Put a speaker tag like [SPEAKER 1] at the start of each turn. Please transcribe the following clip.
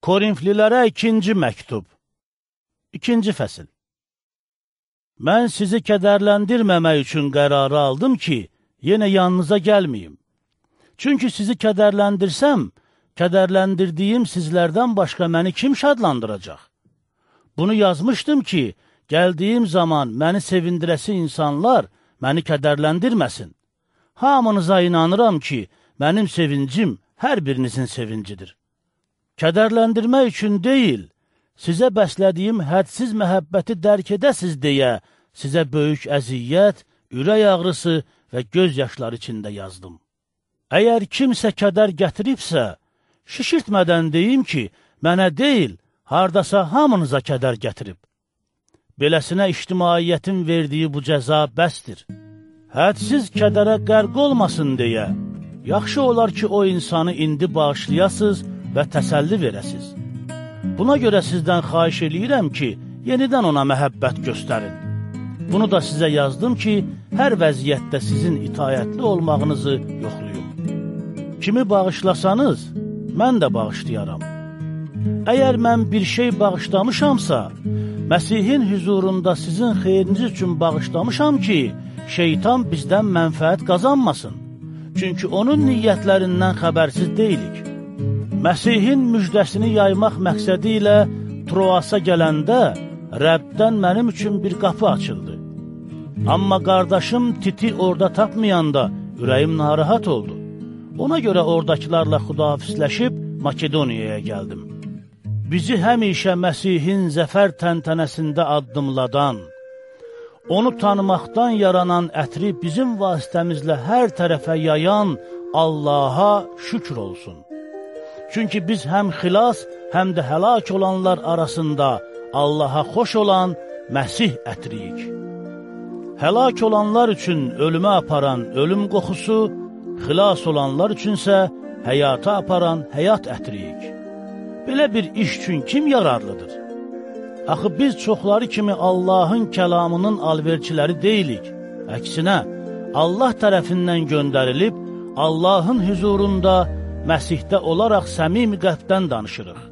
[SPEAKER 1] Korinflilərə ikinci məktub İkinci fəsil Mən sizi kədərləndirməmək üçün qərarı aldım ki, yenə yanınıza gəlməyim. Çünki sizi kədərləndirsəm, kədərləndirdiyim sizlərdən başqa məni kim şadlandıracaq? Bunu yazmışdım ki, gəldiyim zaman məni sevindirəsi insanlar məni kədərləndirməsin. Hamınıza inanıram ki, mənim sevincim hər birinizin sevincidir. Kədərləndirmək üçün deyil, sizə bəslədiyim hədsiz məhəbbəti dərk edəsiz deyə sizə böyük əziyyət, ürək ağrısı və göz yaşları içində yazdım. Əgər kimsə kədər gətiribsə, şişirtmədən deyim ki, mənə deyil, hardasa hamınıza kədər gətirib. Beləsinə ictimaiyyətin verdiyi bu cəza bəsdir. Hədsiz kədərə qərq olmasın deyə, yaxşı olar ki, o insanı indi bağışlayasız və təsəlli verəsiz. Buna görə sizdən xahiş eləyirəm ki, yenidən ona məhəbbət göstərin. Bunu da sizə yazdım ki, hər vəziyyətdə sizin itayətli olmağınızı yoxluyum. Kimi bağışlasanız, mən də bağışlayaram. Əgər mən bir şey bağışlamışamsa, Məsihin hüzurunda sizin xeyriniz üçün bağışlamışam ki, şeytan bizdən mənfəət qazanmasın. Çünki onun niyyətlərindən xəbərsiz deyilik. Məsihin müjdəsini yaymaq məqsədi ilə Troasa gələndə Rəbdən mənim üçün bir qapı açıldı. Amma qardaşım Titi orada tapmayanda ürəyim narahat oldu. Ona görə oradakılarla xudafisləşib Makedoniyaya gəldim. Bizi həmişə Məsihin zəfər təntənəsində addımladan, onu tanımaqdan yaranan ətri bizim vasitəmizlə hər tərəfə yayan Allaha şükür olsun. Çünki biz həm xilas, həm də həlak olanlar arasında Allaha xoş olan Məsih ətriyik. Həlak olanlar üçün ölümə aparan ölüm qoxusu, xilas olanlar üçünsə həyata aparan həyat ətriyik. Belə bir iş üçün kim yararlıdır? Axı biz çoxları kimi Allahın kəlamının alverçiləri deyilik. Əksinə, Allah tərəfindən göndərilib, Allahın hüzurunda Məsihdə olaraq səmimi qəlbdən danışırıq.